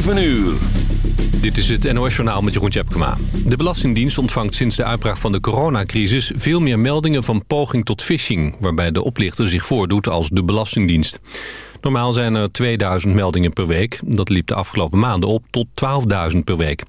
7 uur. Dit is het NOS-journaal met Jeroen Tjepkema. De Belastingdienst ontvangt sinds de uitbraak van de coronacrisis... veel meer meldingen van poging tot phishing... waarbij de oplichter zich voordoet als de Belastingdienst. Normaal zijn er 2000 meldingen per week. Dat liep de afgelopen maanden op tot 12.000 per week.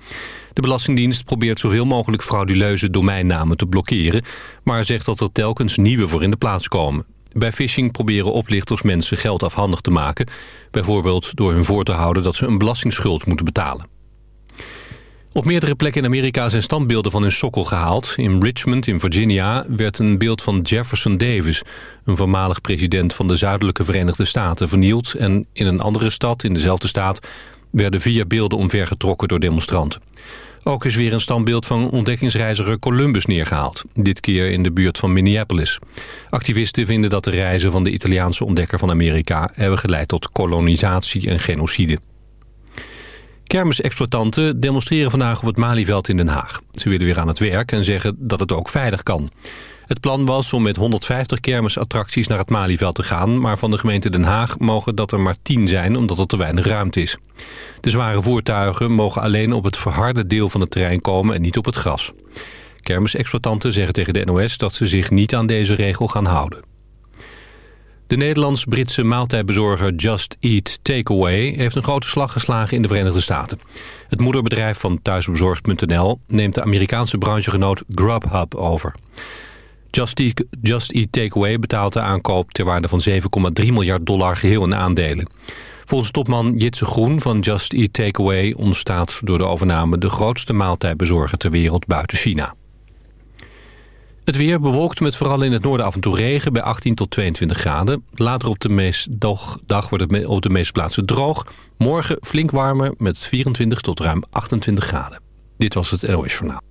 De Belastingdienst probeert zoveel mogelijk frauduleuze domeinnamen te blokkeren... maar zegt dat er telkens nieuwe voor in de plaats komen. Bij phishing proberen oplichters mensen geld afhandig te maken. Bijvoorbeeld door hun voor te houden dat ze een belastingsschuld moeten betalen. Op meerdere plekken in Amerika zijn standbeelden van hun sokkel gehaald. In Richmond in Virginia werd een beeld van Jefferson Davis... een voormalig president van de zuidelijke Verenigde Staten, vernield... en in een andere stad, in dezelfde staat... werden vier beelden omvergetrokken door demonstranten. Ook is weer een standbeeld van ontdekkingsreiziger Columbus neergehaald. Dit keer in de buurt van Minneapolis. Activisten vinden dat de reizen van de Italiaanse ontdekker van Amerika... hebben geleid tot kolonisatie en genocide. Kermisexploitanten demonstreren vandaag op het Malieveld in Den Haag. Ze willen weer aan het werk en zeggen dat het ook veilig kan. Het plan was om met 150 kermisattracties naar het Malieveld te gaan... maar van de gemeente Den Haag mogen dat er maar 10 zijn omdat er te weinig ruimte is. De zware voertuigen mogen alleen op het verharde deel van het terrein komen en niet op het gras. Kermisexploitanten zeggen tegen de NOS dat ze zich niet aan deze regel gaan houden. De Nederlands-Britse maaltijdbezorger Just Eat Takeaway... heeft een grote slag geslagen in de Verenigde Staten. Het moederbedrijf van thuisbezorgd.nl neemt de Amerikaanse branchegenoot Grubhub over. Just Eat, Takeaway betaalt de aankoop ter waarde van 7,3 miljard dollar geheel in aandelen. Volgens topman Jitse Groen van Just Eat Takeaway ontstaat door de overname de grootste maaltijdbezorger ter wereld buiten China. Het weer bewolkt met vooral in het noorden af en toe regen bij 18 tot 22 graden. Later op de meest dag wordt het op de meeste plaatsen droog. Morgen flink warmer met 24 tot ruim 28 graden. Dit was het NOS Journaal.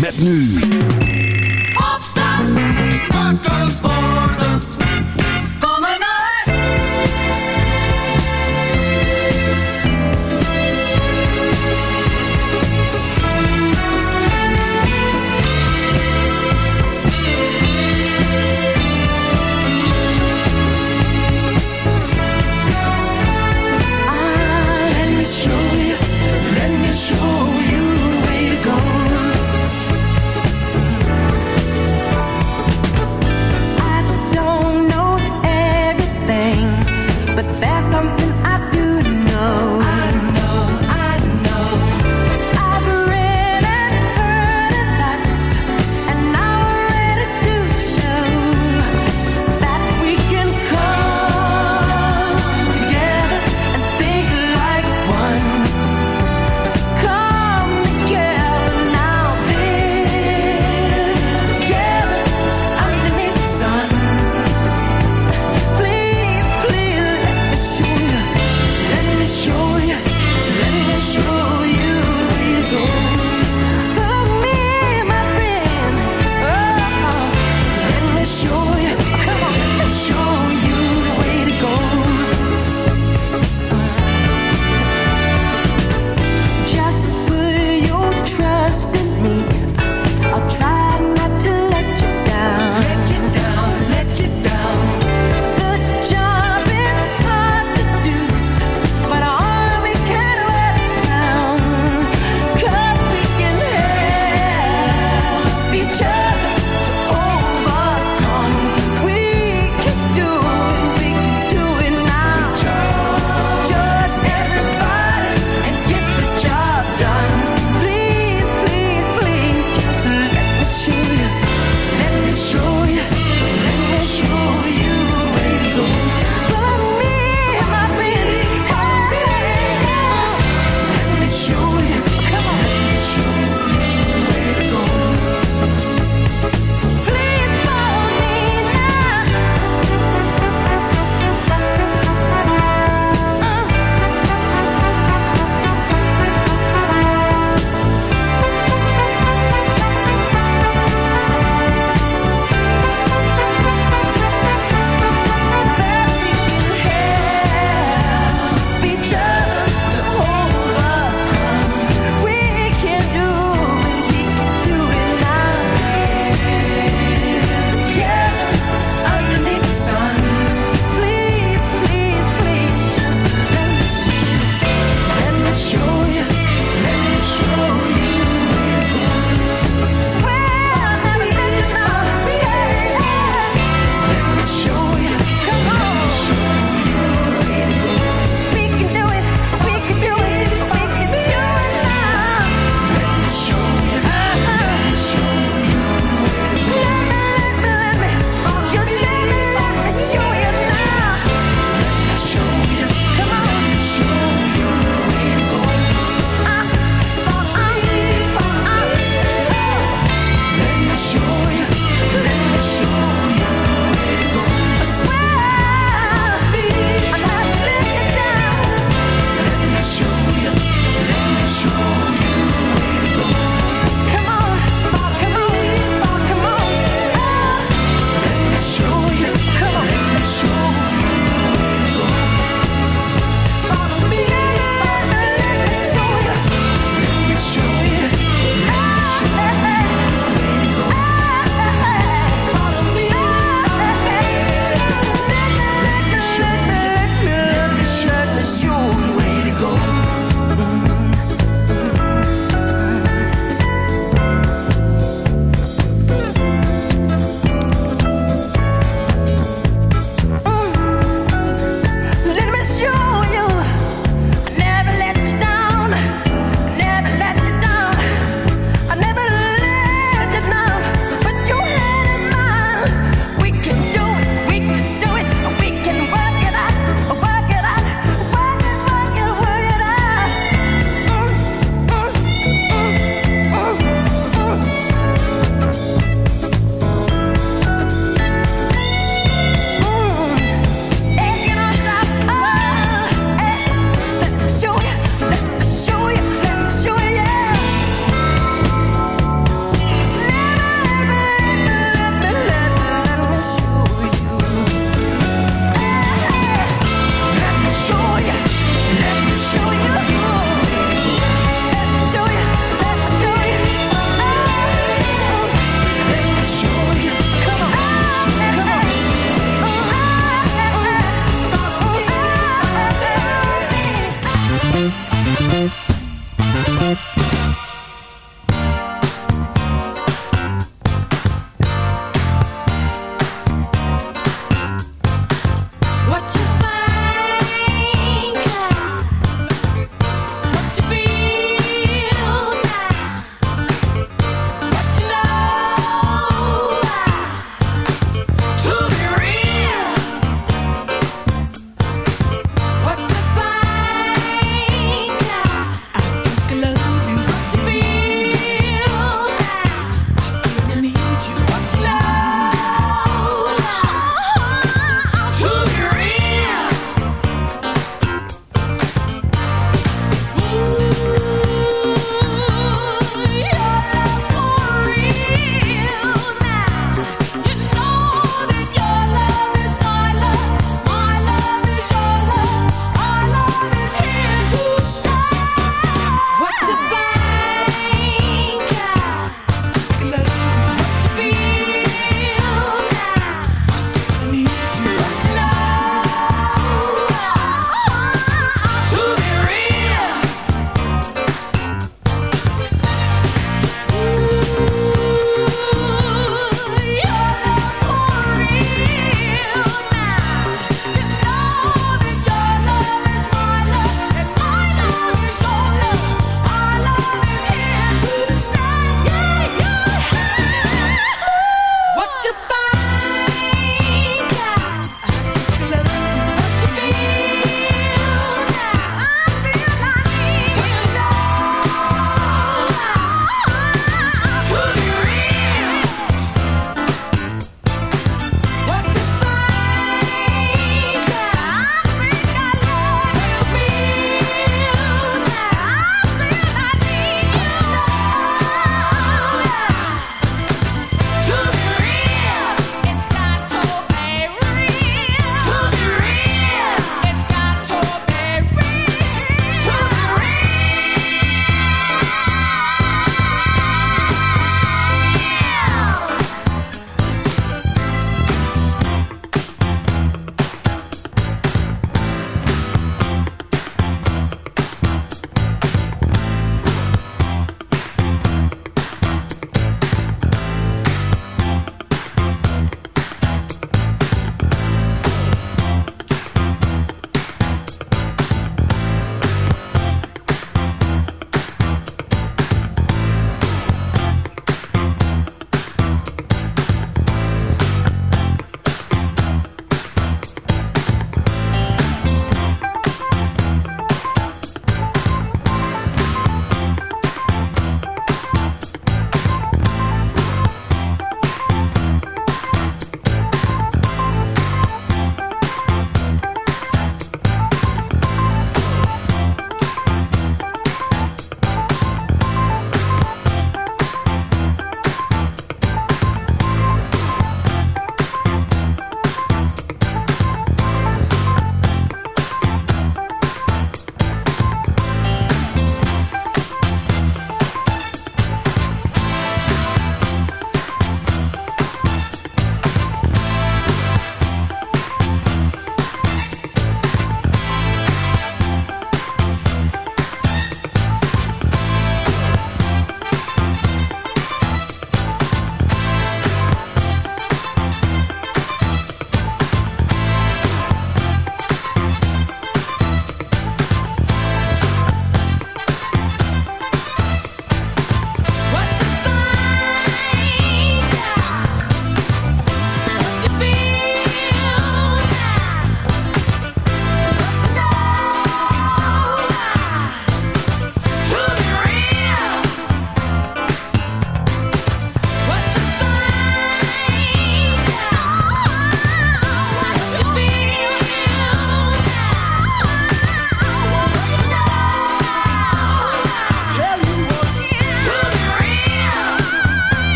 Met nu Opstand. Wakker worden.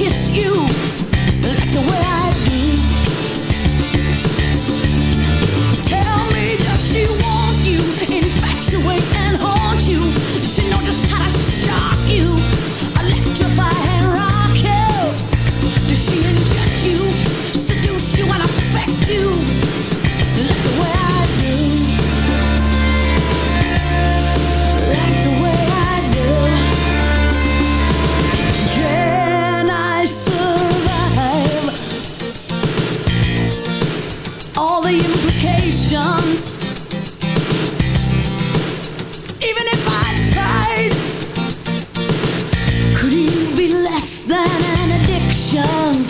kiss you. than an addiction.